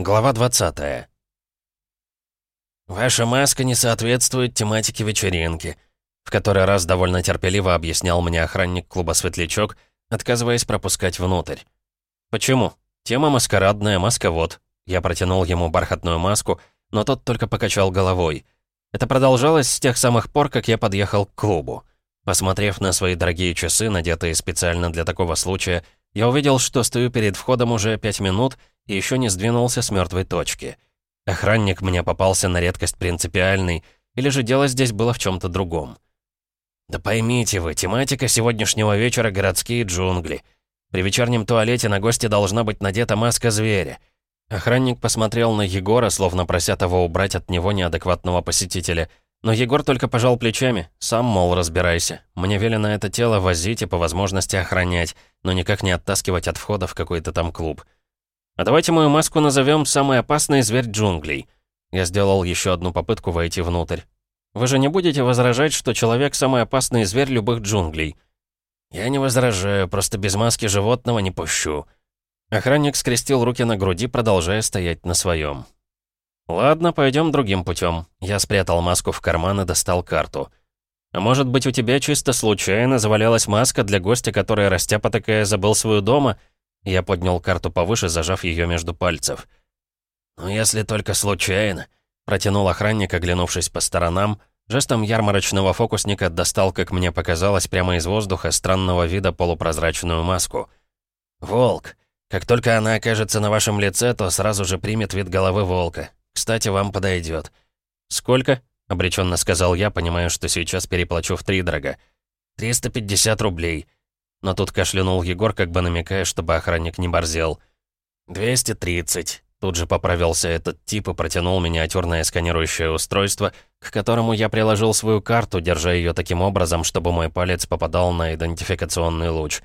Глава 20 «Ваша маска не соответствует тематике вечеринки», в который раз довольно терпеливо объяснял мне охранник клуба «Светлячок», отказываясь пропускать внутрь. «Почему? Тема маскарадная, маска вот». Я протянул ему бархатную маску, но тот только покачал головой. Это продолжалось с тех самых пор, как я подъехал к клубу. Посмотрев на свои дорогие часы, надетые специально для такого случая, я увидел, что стою перед входом уже пять минут и еще не сдвинулся с мертвой точки. Охранник мне попался на редкость принципиальный, или же дело здесь было в чем-то другом. Да поймите вы, тематика сегодняшнего вечера — городские джунгли. При вечернем туалете на госте должна быть надета маска зверя. Охранник посмотрел на Егора, словно прося того убрать от него неадекватного посетителя. Но Егор только пожал плечами. Сам, мол, разбирайся. Мне велено это тело возить и по возможности охранять, но никак не оттаскивать от входа в какой-то там клуб. А давайте мою маску назовем «Самый опасный зверь джунглей». Я сделал еще одну попытку войти внутрь. Вы же не будете возражать, что человек — самый опасный зверь любых джунглей? Я не возражаю, просто без маски животного не пущу. Охранник скрестил руки на груди, продолжая стоять на своем. «Ладно, пойдем другим путем. Я спрятал маску в карман и достал карту. А может быть, у тебя чисто случайно завалялась маска для гостя, который, растяпа такая, забыл свою дома?» Я поднял карту повыше, зажав ее между пальцев. «Ну, если только случайно», — протянул охранник, оглянувшись по сторонам. Жестом ярмарочного фокусника достал, как мне показалось, прямо из воздуха странного вида полупрозрачную маску. «Волк. Как только она окажется на вашем лице, то сразу же примет вид головы волка. Кстати, вам подойдет. «Сколько?» — обреченно сказал я, понимая, что сейчас переплачу в три дорога. «350 рублей». Но тут кашлянул Егор, как бы намекая, чтобы охранник не борзел. «230». Тут же поправился этот тип и протянул миниатюрное сканирующее устройство, к которому я приложил свою карту, держа ее таким образом, чтобы мой палец попадал на идентификационный луч.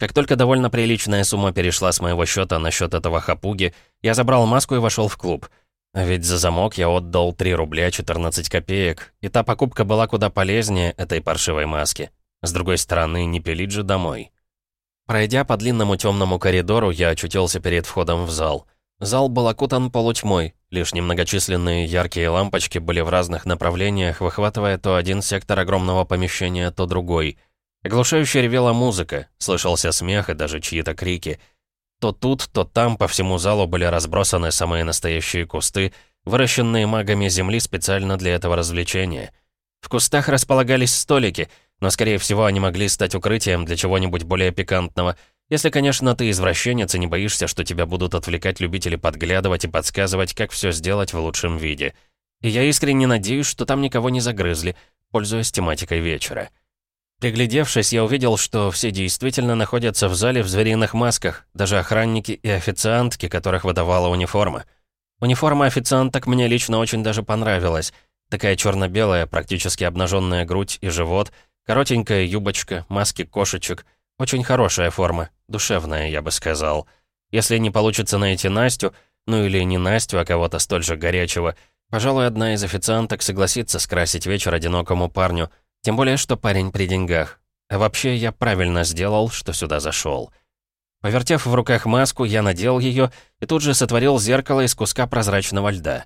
Как только довольно приличная сумма перешла с моего счета на счет этого хапуги, я забрал маску и вошел в клуб. Ведь за замок я отдал 3 рубля 14 копеек, и та покупка была куда полезнее этой паршивой маски. С другой стороны, не пилить же домой. Пройдя по длинному темному коридору, я очутился перед входом в зал. Зал был окутан полутьмой, лишь немногочисленные яркие лампочки были в разных направлениях, выхватывая то один сектор огромного помещения, то другой. Оглушающе ревела музыка, слышался смех и даже чьи-то крики. То тут, то там по всему залу были разбросаны самые настоящие кусты, выращенные магами земли специально для этого развлечения. В кустах располагались столики — но, скорее всего, они могли стать укрытием для чего-нибудь более пикантного. Если, конечно, ты извращенец и не боишься, что тебя будут отвлекать любители подглядывать и подсказывать, как все сделать в лучшем виде. И я искренне надеюсь, что там никого не загрызли, пользуясь тематикой вечера. Приглядевшись, я увидел, что все действительно находятся в зале в звериных масках, даже охранники и официантки, которых выдавала униформа. Униформа официанток мне лично очень даже понравилась. Такая черно-белая, практически обнаженная грудь и живот — Коротенькая юбочка, маски кошечек. Очень хорошая форма, душевная, я бы сказал. Если не получится найти Настю, ну или не Настю, а кого-то столь же горячего, пожалуй, одна из официанток согласится скрасить вечер одинокому парню, тем более, что парень при деньгах. А вообще, я правильно сделал, что сюда зашел. Повертев в руках маску, я надел ее и тут же сотворил зеркало из куска прозрачного льда.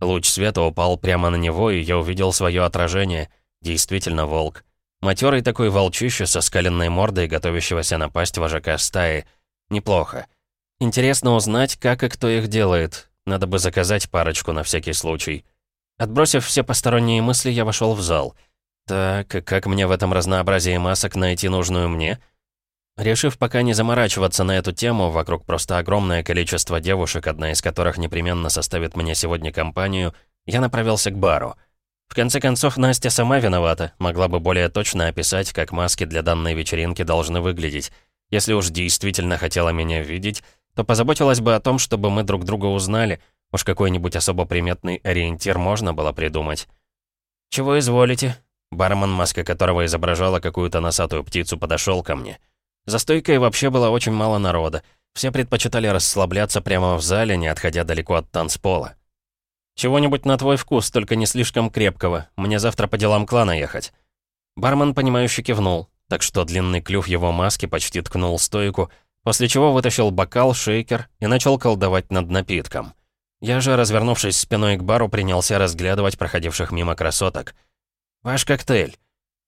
Луч света упал прямо на него, и я увидел свое отражение. Действительно волк. Матерый такой волчище со скаленной мордой, готовящегося напасть вожака стаи. Неплохо. Интересно узнать, как и кто их делает. Надо бы заказать парочку на всякий случай. Отбросив все посторонние мысли, я вошел в зал. Так, как мне в этом разнообразии масок найти нужную мне? Решив пока не заморачиваться на эту тему, вокруг просто огромное количество девушек, одна из которых непременно составит мне сегодня компанию, я направился к бару. В конце концов, Настя сама виновата, могла бы более точно описать, как маски для данной вечеринки должны выглядеть. Если уж действительно хотела меня видеть, то позаботилась бы о том, чтобы мы друг друга узнали. Уж какой-нибудь особо приметный ориентир можно было придумать. «Чего изволите?» Бармен, маска которого изображала какую-то носатую птицу, подошел ко мне. За стойкой вообще было очень мало народа. Все предпочитали расслабляться прямо в зале, не отходя далеко от танцпола. «Чего-нибудь на твой вкус, только не слишком крепкого. Мне завтра по делам клана ехать». Бармен, понимающе кивнул, так что длинный клюв его маски почти ткнул стойку, после чего вытащил бокал, шейкер и начал колдовать над напитком. Я же, развернувшись спиной к бару, принялся разглядывать проходивших мимо красоток. «Ваш коктейль».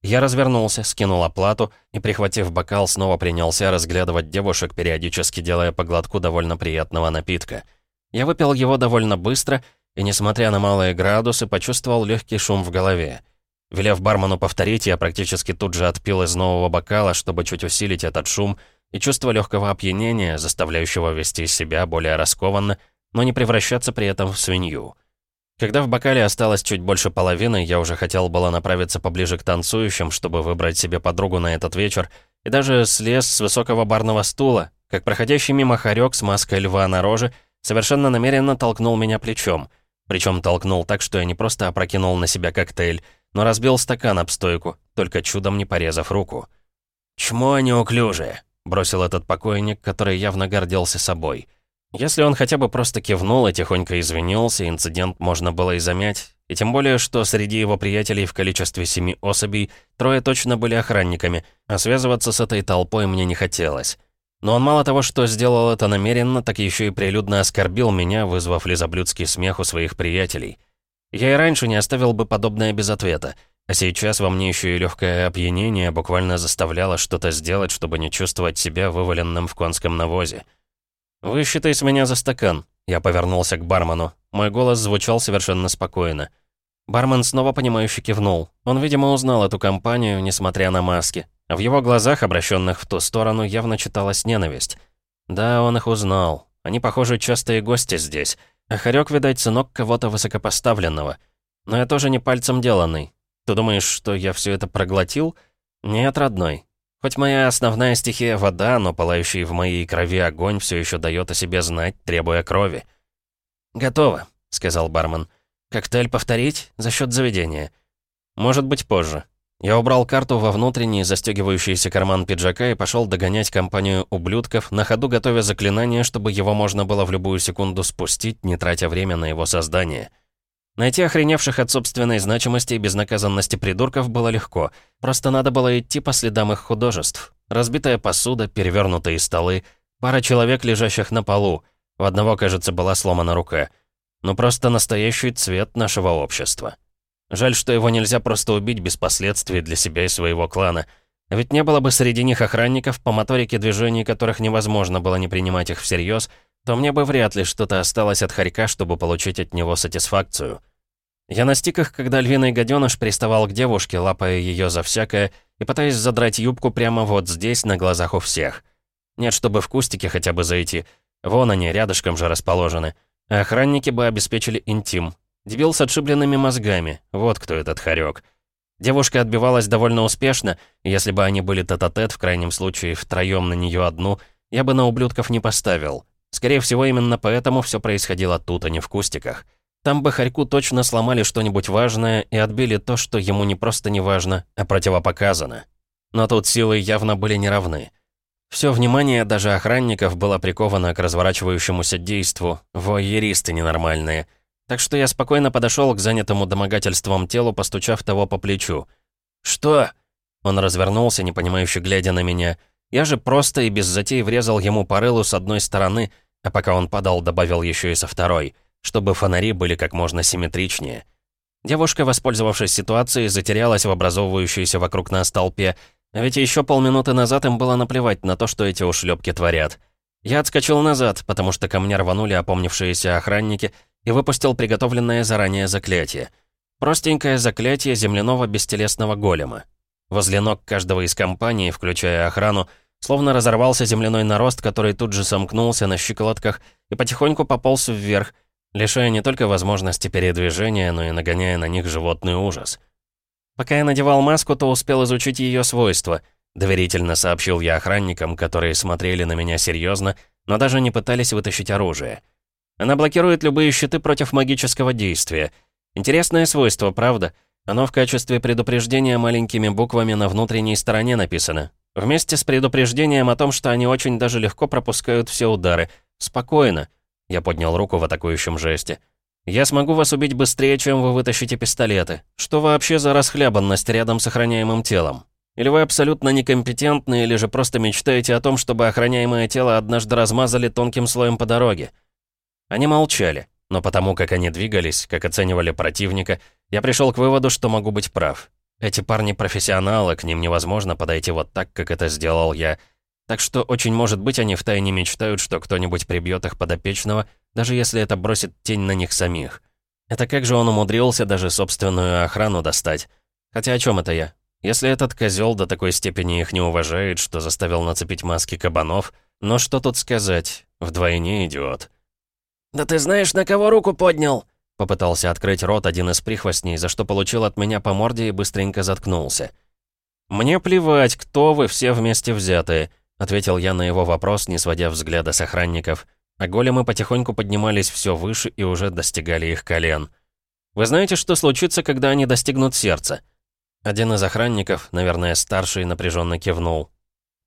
Я развернулся, скинул оплату и, прихватив бокал, снова принялся разглядывать девушек, периодически делая по глотку довольно приятного напитка. Я выпил его довольно быстро и, несмотря на малые градусы, почувствовал легкий шум в голове. Велев бармену повторить, я практически тут же отпил из нового бокала, чтобы чуть усилить этот шум, и чувство легкого опьянения, заставляющего вести себя более раскованно, но не превращаться при этом в свинью. Когда в бокале осталось чуть больше половины, я уже хотел было направиться поближе к танцующим, чтобы выбрать себе подругу на этот вечер, и даже слез с высокого барного стула, как проходящий мимо хорек с маской льва на роже совершенно намеренно толкнул меня плечом. Причем толкнул так, что я не просто опрокинул на себя коктейль, но разбил стакан об стойку, только чудом не порезав руку. «Чмо неуклюжее», — бросил этот покойник, который явно гордился собой. Если он хотя бы просто кивнул и тихонько извинился, инцидент можно было и замять. И тем более, что среди его приятелей в количестве семи особей трое точно были охранниками, а связываться с этой толпой мне не хотелось. Но он мало того, что сделал это намеренно, так еще и прилюдно оскорбил меня, вызвав лизоблюдский смех у своих приятелей. Я и раньше не оставил бы подобное без ответа, а сейчас во мне еще и легкое опьянение буквально заставляло что-то сделать, чтобы не чувствовать себя вываленным в конском навозе. «Высчитай с меня за стакан». Я повернулся к бармену. Мой голос звучал совершенно спокойно. Бармен снова понимающе кивнул. Он, видимо, узнал эту компанию, несмотря на маски. В его глазах, обращенных в ту сторону, явно читалась ненависть. Да, он их узнал. Они, похоже, частые гости здесь. А Харек, видать, сынок кого-то высокопоставленного. Но я тоже не пальцем деланный. Ты думаешь, что я все это проглотил? Нет, родной. Хоть моя основная стихия — вода, но пылающий в моей крови огонь все еще дает о себе знать, требуя крови. «Готово», — сказал бармен. «Коктейль повторить? За счет заведения?» «Может быть, позже». Я убрал карту во внутренний застегивающийся карман пиджака и пошел догонять компанию ублюдков, на ходу готовя заклинание, чтобы его можно было в любую секунду спустить, не тратя время на его создание. Найти охреневших от собственной значимости и безнаказанности придурков было легко. Просто надо было идти по следам их художеств. Разбитая посуда, перевернутые столы, пара человек, лежащих на полу. У одного, кажется, была сломана рука. Ну просто настоящий цвет нашего общества. Жаль, что его нельзя просто убить без последствий для себя и своего клана. Ведь не было бы среди них охранников, по моторике движений которых невозможно было не принимать их всерьез, то мне бы вряд ли что-то осталось от хорька, чтобы получить от него сатисфакцию. Я настиг их, когда львиный гаденыш приставал к девушке, лапая ее за всякое, и пытаясь задрать юбку прямо вот здесь, на глазах у всех. Нет, чтобы в кустике хотя бы зайти. Вон они, рядышком же расположены. А охранники бы обеспечили интим. Дебил с отшибленными мозгами. Вот кто этот хорек. Девушка отбивалась довольно успешно, и если бы они были тет-а-тет, -тет, в крайнем случае втроем на нее одну, я бы на ублюдков не поставил. Скорее всего, именно поэтому все происходило тут, а не в кустиках. Там бы Харьку точно сломали что-нибудь важное и отбили то, что ему не просто не важно, а противопоказано. Но тут силы явно были неравны. Все внимание даже охранников было приковано к разворачивающемуся действу, воеристы ненормальные. Так что я спокойно подошел к занятому домогательством телу, постучав того по плечу. «Что?» Он развернулся, непонимающе глядя на меня. Я же просто и без затей врезал ему по рылу с одной стороны, а пока он падал, добавил еще и со второй, чтобы фонари были как можно симметричнее. Девушка, воспользовавшись ситуацией, затерялась в образовывающейся вокруг нас толпе, а ведь еще полминуты назад им было наплевать на то, что эти ушлепки творят. Я отскочил назад, потому что ко мне рванули опомнившиеся охранники и выпустил приготовленное заранее заклятие. Простенькое заклятие земляного бестелесного голема. Возле ног каждого из компаний, включая охрану, словно разорвался земляной нарост, который тут же сомкнулся на щиколотках и потихоньку пополз вверх, лишая не только возможности передвижения, но и нагоняя на них животный ужас. Пока я надевал маску, то успел изучить ее свойства, доверительно сообщил я охранникам, которые смотрели на меня серьезно, но даже не пытались вытащить оружие. Она блокирует любые щиты против магического действия. Интересное свойство, правда? Оно в качестве предупреждения маленькими буквами на внутренней стороне написано. Вместе с предупреждением о том, что они очень даже легко пропускают все удары. Спокойно. Я поднял руку в атакующем жесте. «Я смогу вас убить быстрее, чем вы вытащите пистолеты. Что вообще за расхлябанность рядом с охраняемым телом? Или вы абсолютно некомпетентны, или же просто мечтаете о том, чтобы охраняемое тело однажды размазали тонким слоем по дороге?» Они молчали. Но потому как они двигались, как оценивали противника, я пришел к выводу, что могу быть прав. Эти парни профессионалы, к ним невозможно подойти вот так, как это сделал я. Так что очень может быть они втайне мечтают, что кто-нибудь прибьет их подопечного, даже если это бросит тень на них самих. Это как же он умудрился даже собственную охрану достать? Хотя о чем это я? Если этот козел до такой степени их не уважает, что заставил нацепить маски кабанов, но что тут сказать? Вдвойне идиот. «Да ты знаешь, на кого руку поднял?» Попытался открыть рот один из прихвостней, за что получил от меня по морде и быстренько заткнулся. «Мне плевать, кто вы все вместе взятые», — ответил я на его вопрос, не сводя взгляда с охранников. А големы потихоньку поднимались все выше и уже достигали их колен. «Вы знаете, что случится, когда они достигнут сердца?» Один из охранников, наверное, старший, напряженно кивнул.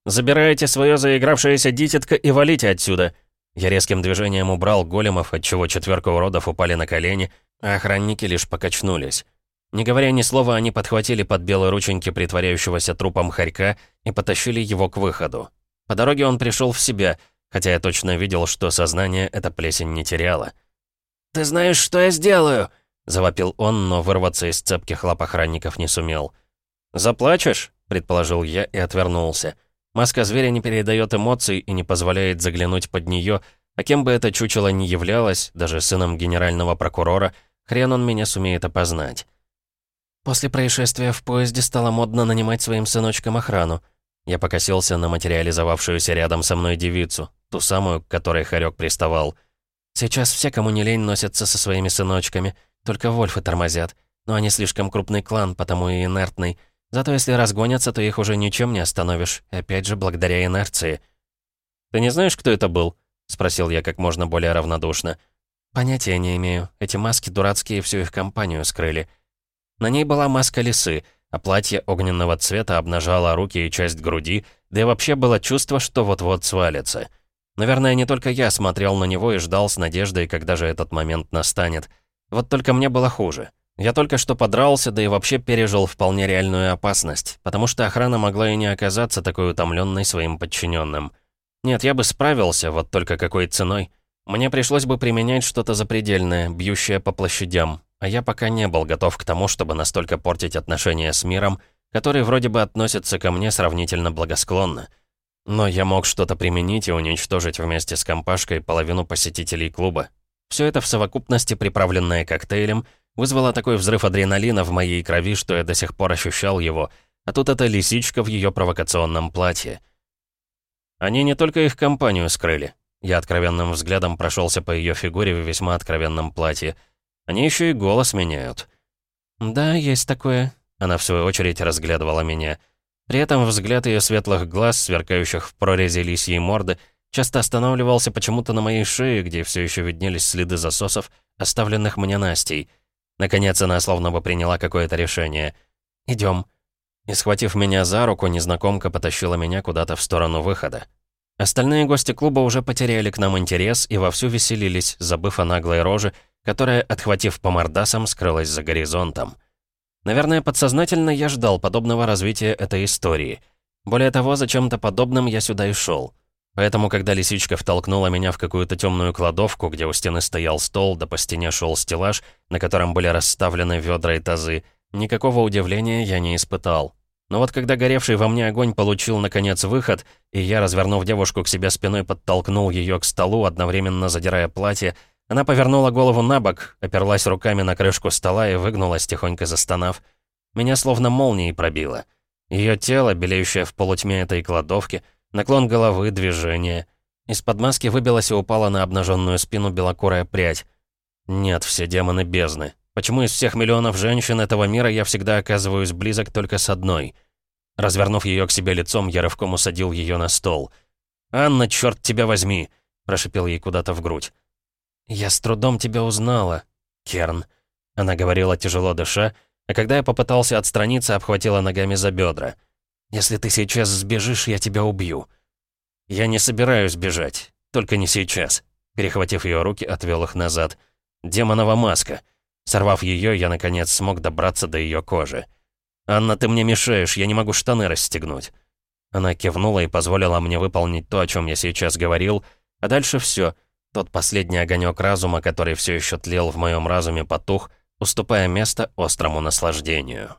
«Забирайте свое заигравшееся дитятко и валите отсюда!» Я резким движением убрал големов, отчего четверка уродов упали на колени, а охранники лишь покачнулись. Не говоря ни слова, они подхватили под белые рученьки притворяющегося трупом хорька и потащили его к выходу. По дороге он пришел в себя, хотя я точно видел, что сознание эта плесень не теряла. «Ты знаешь, что я сделаю?» — завопил он, но вырваться из цепких лап охранников не сумел. «Заплачешь?» — предположил я и отвернулся. Маска зверя не передает эмоций и не позволяет заглянуть под нее, а кем бы это чучело ни являлось, даже сыном генерального прокурора, хрен он меня сумеет опознать. После происшествия в поезде стало модно нанимать своим сыночкам охрану. Я покосился на материализовавшуюся рядом со мной девицу, ту самую, к которой Харек приставал. Сейчас все, кому не лень, носятся со своими сыночками, только вольфы тормозят. Но они слишком крупный клан, потому и инертный. Зато если разгонятся, то их уже ничем не остановишь. Опять же, благодаря инерции. «Ты не знаешь, кто это был?» — спросил я как можно более равнодушно. «Понятия не имею. Эти маски дурацкие всю их компанию скрыли». На ней была маска лисы, а платье огненного цвета обнажало руки и часть груди, да и вообще было чувство, что вот-вот свалится. Наверное, не только я смотрел на него и ждал с надеждой, когда же этот момент настанет. Вот только мне было хуже. Я только что подрался, да и вообще пережил вполне реальную опасность, потому что охрана могла и не оказаться такой утомленной своим подчиненным. Нет, я бы справился, вот только какой ценой. Мне пришлось бы применять что-то запредельное, бьющее по площадям, а я пока не был готов к тому, чтобы настолько портить отношения с миром, который вроде бы относится ко мне сравнительно благосклонно. Но я мог что-то применить и уничтожить вместе с компашкой половину посетителей клуба. Все это в совокупности, приправленное коктейлем — Вызвала такой взрыв адреналина в моей крови, что я до сих пор ощущал его. А тут эта лисичка в ее провокационном платье. Они не только их компанию скрыли. Я откровенным взглядом прошелся по ее фигуре в весьма откровенном платье. Они еще и голос меняют. «Да, есть такое». Она в свою очередь разглядывала меня. При этом взгляд ее светлых глаз, сверкающих в прорези лисьей морды, часто останавливался почему-то на моей шее, где все еще виднелись следы засосов, оставленных мне Настей. Наконец она словно бы приняла какое-то решение. «Идем». И, схватив меня за руку, незнакомка потащила меня куда-то в сторону выхода. Остальные гости клуба уже потеряли к нам интерес и вовсю веселились, забыв о наглой роже, которая, отхватив по мордасам, скрылась за горизонтом. Наверное, подсознательно я ждал подобного развития этой истории. Более того, за чем-то подобным я сюда и шел. Поэтому, когда лисичка втолкнула меня в какую-то темную кладовку, где у стены стоял стол, да по стене шел стеллаж, на котором были расставлены ведра и тазы, никакого удивления я не испытал. Но вот когда горевший во мне огонь получил, наконец, выход, и я, развернув девушку к себе спиной, подтолкнул ее к столу, одновременно задирая платье, она повернула голову на бок, оперлась руками на крышку стола и выгнулась, тихонько застонав. Меня словно молнией пробило. Ее тело, белеющее в полутьме этой кладовки, — Наклон головы, движение. Из-под маски выбилась и упала на обнаженную спину белокурая прядь. Нет, все демоны бездны. Почему из всех миллионов женщин этого мира я всегда оказываюсь близок только с одной? Развернув ее к себе лицом, я рывком усадил ее на стол. «Анна, черт тебя возьми!» — прошипел ей куда-то в грудь. «Я с трудом тебя узнала, Керн», — она говорила, тяжело дыша, а когда я попытался отстраниться, обхватила ногами за бедра. Если ты сейчас сбежишь, я тебя убью». «Я не собираюсь бежать. Только не сейчас». Перехватив ее руки, отвел их назад. «Демонова маска». Сорвав ее, я, наконец, смог добраться до ее кожи. «Анна, ты мне мешаешь, я не могу штаны расстегнуть». Она кивнула и позволила мне выполнить то, о чем я сейчас говорил, а дальше все. Тот последний огонек разума, который все еще тлел в моем разуме, потух, уступая место острому наслаждению.